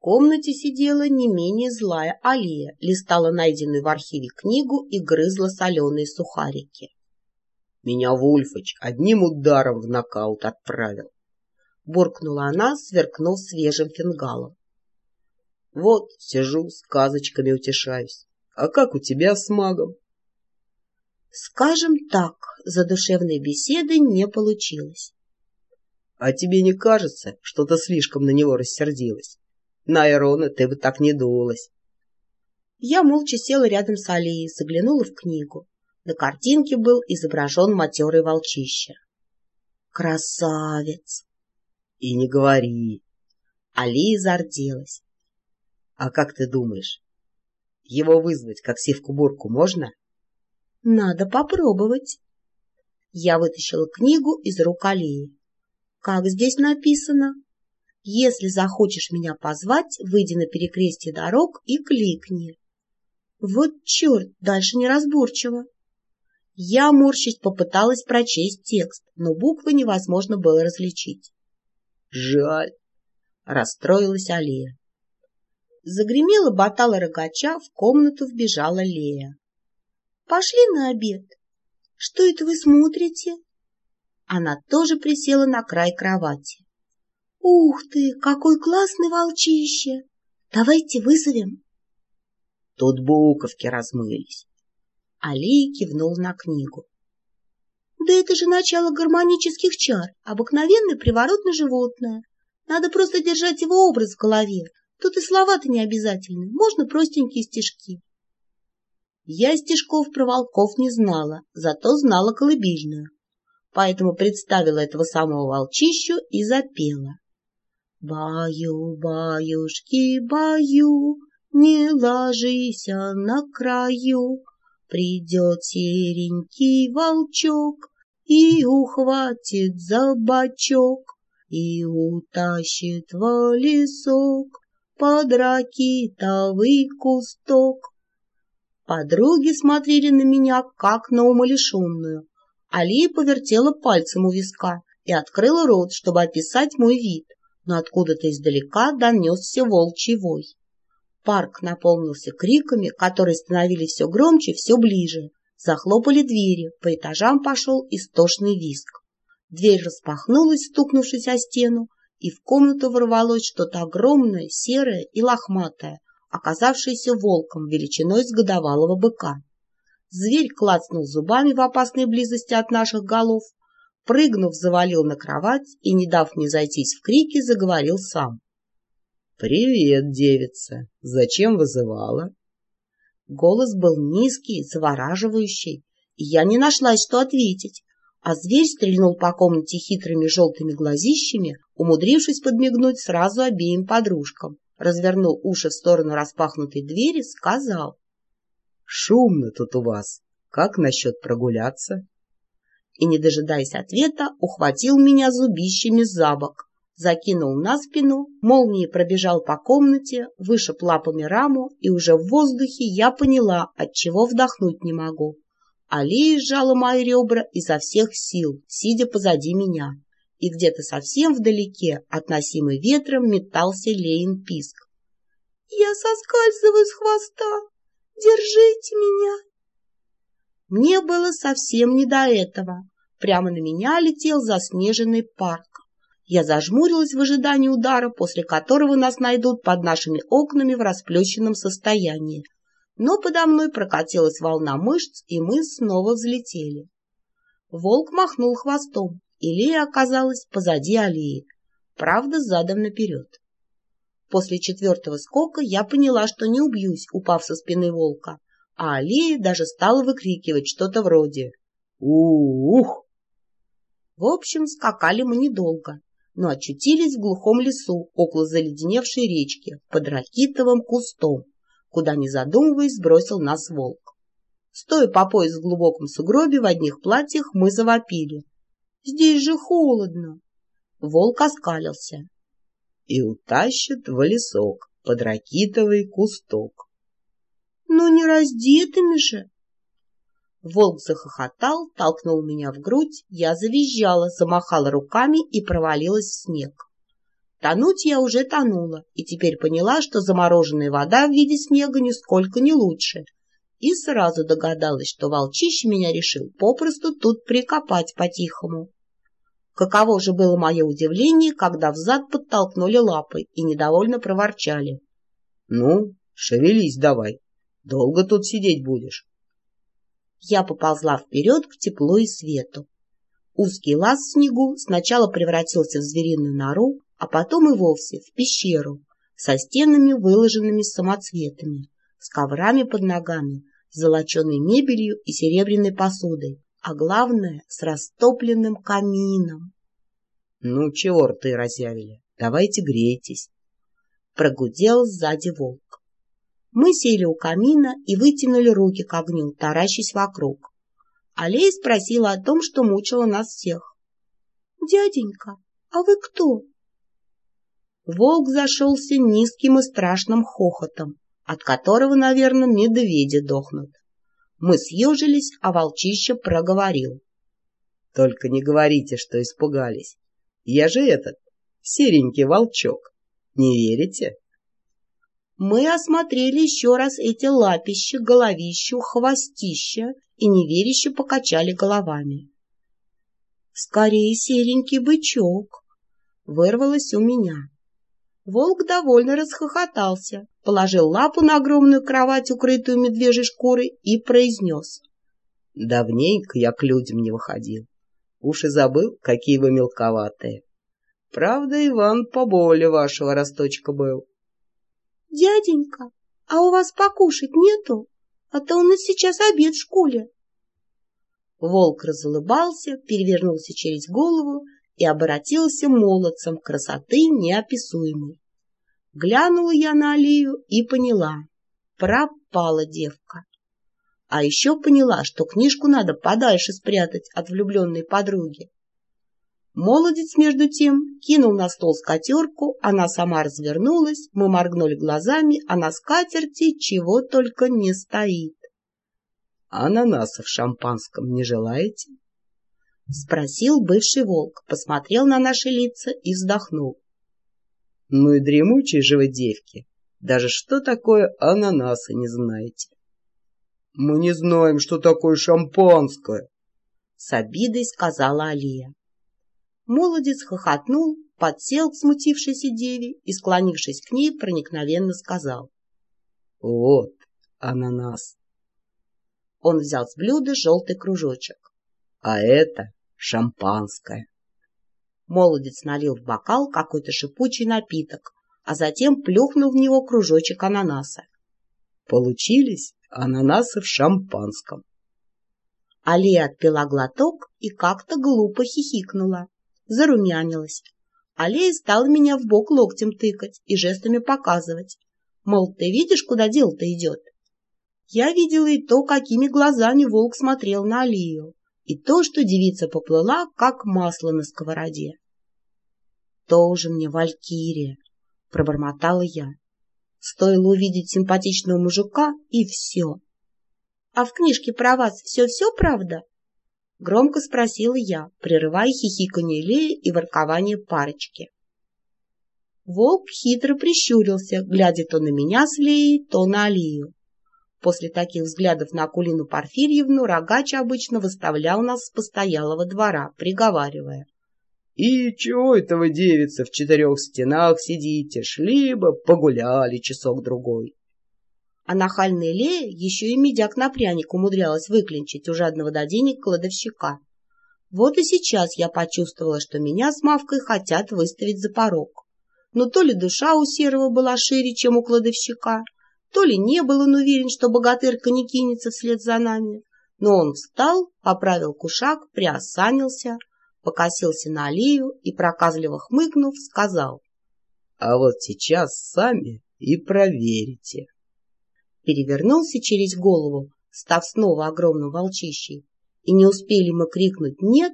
комнате сидела не менее злая Алия, листала найденную в архиве книгу и грызла соленые сухарики. Меня Вульфыч одним ударом в нокаут отправил. Буркнула она, сверкнув свежим фингалом. Вот, сижу, сказочками утешаюсь. А как у тебя с магом? Скажем так, задушевной беседы не получилось. А тебе не кажется, что ты слишком на него рассердилась? На Ирона ты бы так не дулась. Я молча села рядом с Алией, заглянула в книгу. На картинке был изображен матерый волчище. Красавец! И не говори. Алия зарделась. А как ты думаешь, его вызвать, как сивку-бурку, можно? Надо попробовать. Я вытащила книгу из рук Алии. Как здесь написано? Если захочешь меня позвать, выйди на перекрестие дорог и кликни. Вот черт, дальше неразборчиво. Я, морщись, попыталась прочесть текст, но буквы невозможно было различить. «Жаль!» — расстроилась Алия. Загремела батала рогача, в комнату вбежала Лея. «Пошли на обед. Что это вы смотрите?» Она тоже присела на край кровати. «Ух ты, какой классный волчище! Давайте вызовем!» Тут буковки размылись. Алия кивнул на книгу. «Да это же начало гармонических чар, обыкновенное приворотное животное. Надо просто держать его образ в голове. Тут и слова-то не обязательны, можно простенькие стишки». Я стишков про волков не знала, зато знала колыбельную, поэтому представила этого самого волчищу и запела. «Баю, баюшки, баю, не ложись на краю, Придет серенький волчок и ухватит за бочок и утащит в лесок под ракитовый кусток. Подруги смотрели на меня, как на умалишенную. Алия повертела пальцем у виска и открыла рот, чтобы описать мой вид, но откуда-то издалека донесся волчий вой. Парк наполнился криками, которые становились все громче, все ближе. Захлопали двери, по этажам пошел истошный визг. Дверь распахнулась, стукнувшись о стену, и в комнату ворвалось что-то огромное, серое и лохматое, оказавшееся волком величиной с годовалого быка. Зверь клацнул зубами в опасной близости от наших голов, прыгнув, завалил на кровать и, не дав мне зайтись в крики, заговорил сам. «Привет, девица! Зачем вызывала?» Голос был низкий, завораживающий, и я не нашлась, что ответить, а зверь стрельнул по комнате хитрыми желтыми глазищами, умудрившись подмигнуть сразу обеим подружкам, развернул уши в сторону распахнутой двери, сказал. «Шумно тут у вас. Как насчет прогуляться?» И, не дожидаясь ответа, ухватил меня зубищами за бок, закинул на спину, молнией пробежал по комнате, вышиб лапами раму, и уже в воздухе я поняла, от чего вдохнуть не могу. Алия сжала мои ребра изо всех сил, сидя позади меня, и где-то совсем вдалеке, относимый ветром, метался Лейн писк. «Я соскальзываю с хвоста! Держите меня!» Мне было совсем не до этого. Прямо на меня летел заснеженный парк. Я зажмурилась в ожидании удара, после которого нас найдут под нашими окнами в расплющенном состоянии. Но подо мной прокатилась волна мышц, и мы снова взлетели. Волк махнул хвостом, и Лея оказалась позади аллеи, правда, задом наперед. После четвертого скока я поняла, что не убьюсь, упав со спины волка, а Алия даже стала выкрикивать что-то вроде «Ух!». В общем, скакали мы недолго но очутились в глухом лесу около заледеневшей речки под ракитовым кустом, куда, не задумываясь, сбросил нас волк. Стоя по пояс в глубоком сугробе в одних платьях, мы завопили. «Здесь же холодно!» Волк оскалился. «И утащит в лесок под ракитовый кусток». «Ну не раздетыми же!» Волк захохотал, толкнул меня в грудь, я завизжала, замахала руками и провалилась в снег. Тонуть я уже тонула, и теперь поняла, что замороженная вода в виде снега нисколько не лучше. И сразу догадалась, что волчище меня решил попросту тут прикопать по-тихому. Каково же было мое удивление, когда взад подтолкнули лапой и недовольно проворчали. — Ну, шевелись давай. Долго тут сидеть будешь? Я поползла вперед к теплу и свету. Узкий лаз в снегу сначала превратился в звериную нору, а потом и вовсе в пещеру со стенами, выложенными самоцветами, с коврами под ногами, с золоченой мебелью и серебряной посудой, а главное — с растопленным камином. — Ну, чего рты разъявили? Давайте грейтесь. Прогудел сзади волк. Мы сели у камина и вытянули руки к огню, таращась вокруг. Аллея спросила о том, что мучило нас всех. — Дяденька, а вы кто? Волк зашелся низким и страшным хохотом, от которого, наверное, медведи дохнут. Мы съежились, а волчище проговорил. — Только не говорите, что испугались. Я же этот, серенький волчок. Не верите? Мы осмотрели еще раз эти лапища, головищу, хвостища и неверяще покачали головами. «Скорее серенький бычок!» — вырвалось у меня. Волк довольно расхохотался, положил лапу на огромную кровать, укрытую медвежьей шкурой, и произнес. «Давненько я к людям не выходил. Уж и забыл, какие вы мелковатые. Правда, Иван поболее вашего росточка был. — Дяденька, а у вас покушать нету? А то у нас сейчас обед в школе. Волк разулыбался, перевернулся через голову и обратился молодцем красоты неописуемой. Глянула я на Алию и поняла — пропала девка. А еще поняла, что книжку надо подальше спрятать от влюбленной подруги. Молодец, между тем, кинул на стол скатерку, она сама развернулась, мы моргнули глазами, а на скатерти чего только не стоит. — Ананасов шампанском не желаете? — спросил бывший волк, посмотрел на наши лица и вздохнул. — Ну и дремучие же вы девки, даже что такое ананасы не знаете. — Мы не знаем, что такое шампанское, — с обидой сказала Алия. Молодец хохотнул, подсел к смутившейся деве и, склонившись к ней, проникновенно сказал. — Вот, ананас. Он взял с блюда желтый кружочек. — А это шампанское. Молодец налил в бокал какой-то шипучий напиток, а затем плюхнул в него кружочек ананаса. Получились ананасы в шампанском. Алия отпила глоток и как-то глупо хихикнула зарумянилась. Аллея стала меня в бок локтем тыкать и жестами показывать. Мол, ты видишь, куда дело-то идет? Я видела и то, какими глазами волк смотрел на Алию, и то, что девица поплыла, как масло на сковороде. «Тоже мне валькирия!» — пробормотала я. Стоило увидеть симпатичного мужика, и все. «А в книжке про вас все-все правда?» — громко спросила я, прерывая хихиканье Леи и воркование парочки. Волк хитро прищурился, глядя то на меня с Леей, то на Алию. После таких взглядов на Акулину Порфирьевну рогач обычно выставлял нас с постоялого двора, приговаривая. — И чего это вы, девица, в четырех стенах сидите? Шли бы, погуляли часок-другой. А нахальная Лея еще и медяк на пряник умудрялась выклинчить у жадного до денег кладовщика. Вот и сейчас я почувствовала, что меня с Мавкой хотят выставить за порог. Но то ли душа у Серого была шире, чем у кладовщика, то ли не был он уверен, что богатырка не кинется вслед за нами. Но он встал, поправил кушак, приосанился, покосился на Алию и, проказливо хмыкнув, сказал. — А вот сейчас сами и проверите перевернулся через голову, став снова огромным волчищей, и не успели мы крикнуть «нет»,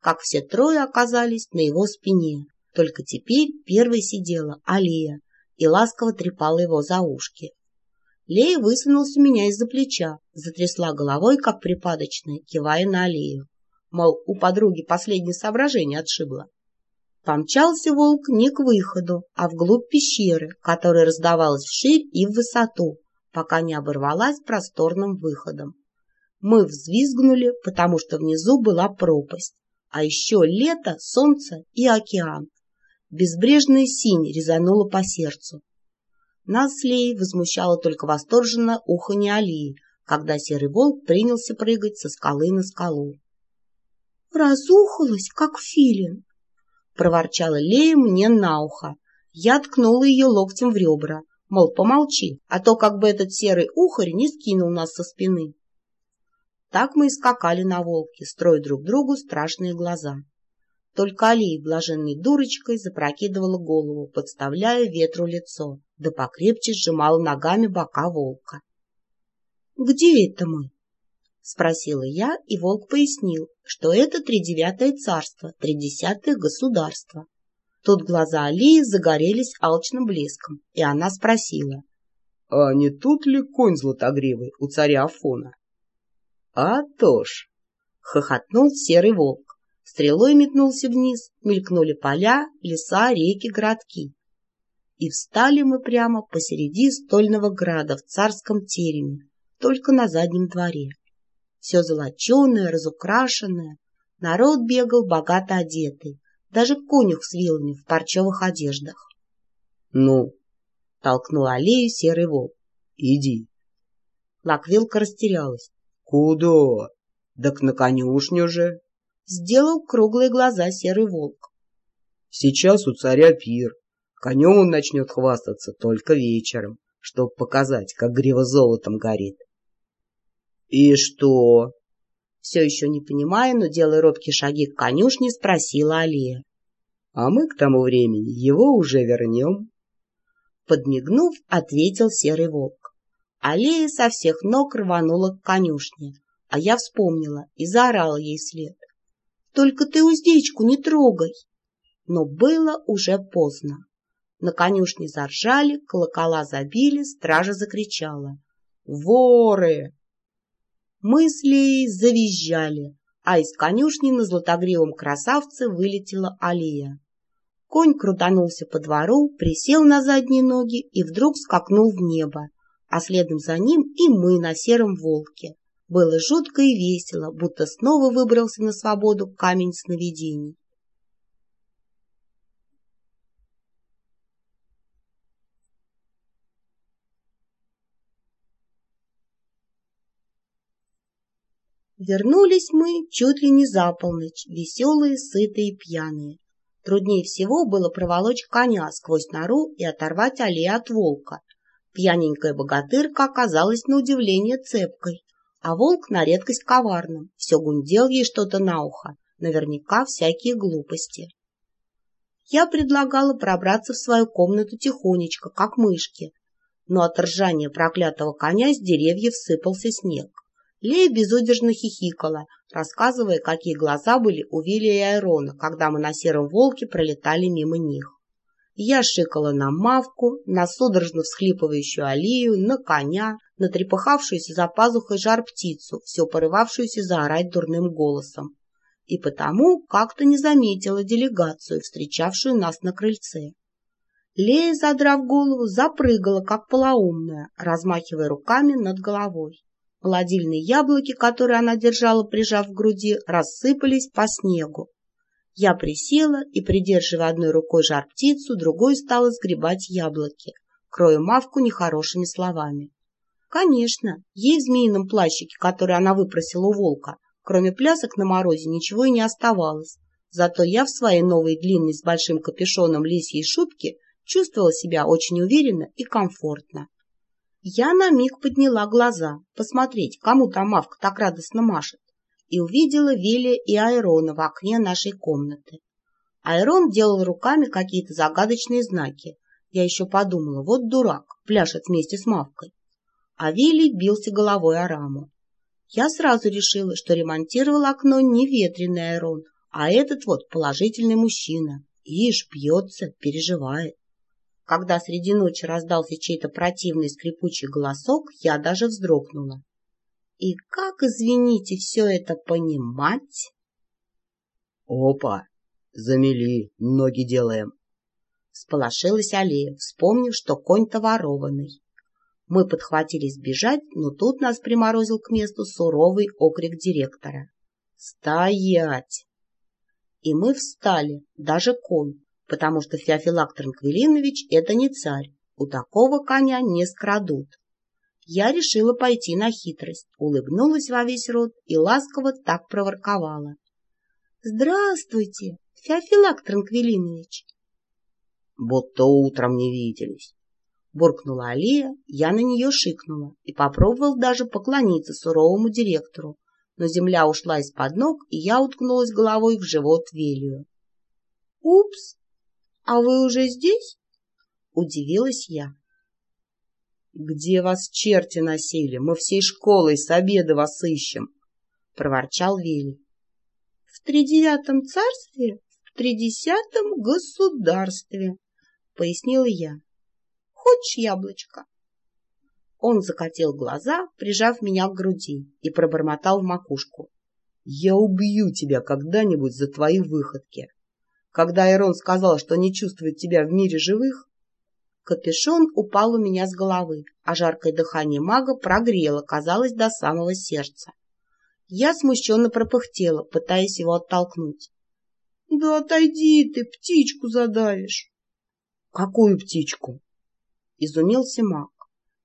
как все трое оказались на его спине. Только теперь первой сидела Алия и ласково трепала его за ушки. Лея высунулась у меня из-за плеча, затрясла головой, как припадочная, кивая на Алию. Мол, у подруги последнее соображение отшибло. Помчался волк не к выходу, а вглубь пещеры, которая раздавалась вширь и в высоту, пока не оборвалась просторным выходом. Мы взвизгнули, потому что внизу была пропасть, а еще лето, солнце и океан. Безбрежная синь резанула по сердцу. Нас с Леей возмущало только восторженное уханье Алии, когда серый волк принялся прыгать со скалы на скалу. «Разухалась, как филин!» — проворчала Лея мне на ухо. Я ткнула ее локтем в ребра, мол, помолчи, а то как бы этот серый ухарь не скинул нас со спины. Так мы и скакали на волке, строя друг другу страшные глаза. Только Алия блаженной дурочкой запрокидывала голову, подставляя ветру лицо, да покрепче сжимала ногами бока волка. — Где это мы? — спросила я, и волк пояснил, что это тридевятое царство, тридесятое государство. Тут глаза Алии загорелись алчным блеском, и она спросила. — А не тут ли конь златогривый у царя Афона? А то ж! Хохотнул серый волк. Стрелой метнулся вниз, мелькнули поля, леса, реки, городки. И встали мы прямо посереди стольного града в царском тереме, только на заднем дворе. Все золоченое, разукрашенное, народ бегал богато одетый, даже конюх с вилами в парчевых одеждах. — Ну, — толкнул аллею серый волк, — иди. Лаквилка растерялась. «Куда? Так на конюшню же!» Сделал круглые глаза серый волк. «Сейчас у царя пир. Конем он начнет хвастаться только вечером, чтобы показать, как грива золотом горит». «И что?» Все еще не понимая, но делая робкие шаги к конюшне, спросила Алия. «А мы к тому времени его уже вернем». Подмигнув, ответил серый волк. Аллея со всех ног рванула к конюшне, а я вспомнила и заорала ей вслед. «Только ты уздечку не трогай!» Но было уже поздно. На конюшне заржали, колокола забили, стража закричала. «Воры!» Мы с Леей завизжали, а из конюшни на златогривом красавце вылетела Алия. Конь крутанулся по двору, присел на задние ноги и вдруг скакнул в небо, а следом за ним и мы на сером волке. Было жутко и весело, будто снова выбрался на свободу камень сновидений. Вернулись мы чуть ли не за полночь, веселые, сытые пьяные. Труднее всего было проволочь коня сквозь нору и оторвать аллею от волка, Пьяненькая богатырка оказалась на удивление цепкой, а волк на редкость коварным, все гундел ей что-то на ухо, наверняка всякие глупости. Я предлагала пробраться в свою комнату тихонечко, как мышки, но от ржания проклятого коня с деревьев сыпался снег. Лея безудержно хихикала, рассказывая, какие глаза были у Вилли и Айрона, когда мы на сером волке пролетали мимо них. Я шикала на мавку, на судорожно всхлипывающую Алию, на коня, на трепыхавшуюся за пазухой жар птицу, все порывавшуюся заорать дурным голосом. И потому как-то не заметила делегацию, встречавшую нас на крыльце. Лея, задрав голову, запрыгала, как полоумная, размахивая руками над головой. Молодильные яблоки, которые она держала, прижав к груди, рассыпались по снегу, я присела и, придерживая одной рукой жар птицу, другой стала сгребать яблоки, кроя мавку нехорошими словами. Конечно, ей в змеином плащике, который она выпросила у волка, кроме плясок на морозе, ничего и не оставалось. Зато я в своей новой длинной с большим капюшоном лисьей шубке чувствовала себя очень уверенно и комфортно. Я на миг подняла глаза, посмотреть, кому там мавка так радостно машет и увидела Вилли и Айрона в окне нашей комнаты. Айрон делал руками какие-то загадочные знаки. Я еще подумала, вот дурак, пляшет вместе с Мавкой. А Вилли бился головой о раму. Я сразу решила, что ремонтировал окно не ветреный Айрон, а этот вот положительный мужчина. Ишь, пьется, переживает. Когда среди ночи раздался чей-то противный скрипучий голосок, я даже вздрогнула. И как, извините, все это понимать? Опа! Замели, ноги делаем. Сполошилась Алия, вспомнив, что конь-то ворованный. Мы подхватились бежать, но тут нас приморозил к месту суровый окрик директора. «Стоять!» И мы встали, даже конь, потому что Феофилак Транквилинович — это не царь, у такого коня не скрадут. Я решила пойти на хитрость, улыбнулась во весь рот и ласково так проворковала. — Здравствуйте, Феофилак Транквилинович! будто утром не виделись. Буркнула Алия, я на нее шикнула и попробовал даже поклониться суровому директору, но земля ушла из-под ног, и я уткнулась головой в живот Велию. — Упс! А вы уже здесь? — удивилась я. — Где вас черти носили? Мы всей школой с обеда вас ищем! — проворчал Вели. — В тридевятом царстве, в тридесятом государстве, пояснила я. «Хочешь яблочко?» Он закатил глаза, прижав меня к груди, и пробормотал в макушку. «Я убью тебя когда-нибудь за твои выходки. Когда Ирон сказал, что не чувствует тебя в мире живых, Капюшон упал у меня с головы, а жаркое дыхание мага прогрело, казалось, до самого сердца. Я смущенно пропыхтела, пытаясь его оттолкнуть. — Да отойди ты, птичку задавишь. Какую птичку? Изумился маг.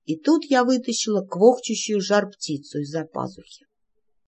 И тут я вытащила квохчущую жар птицу из-за пазухи.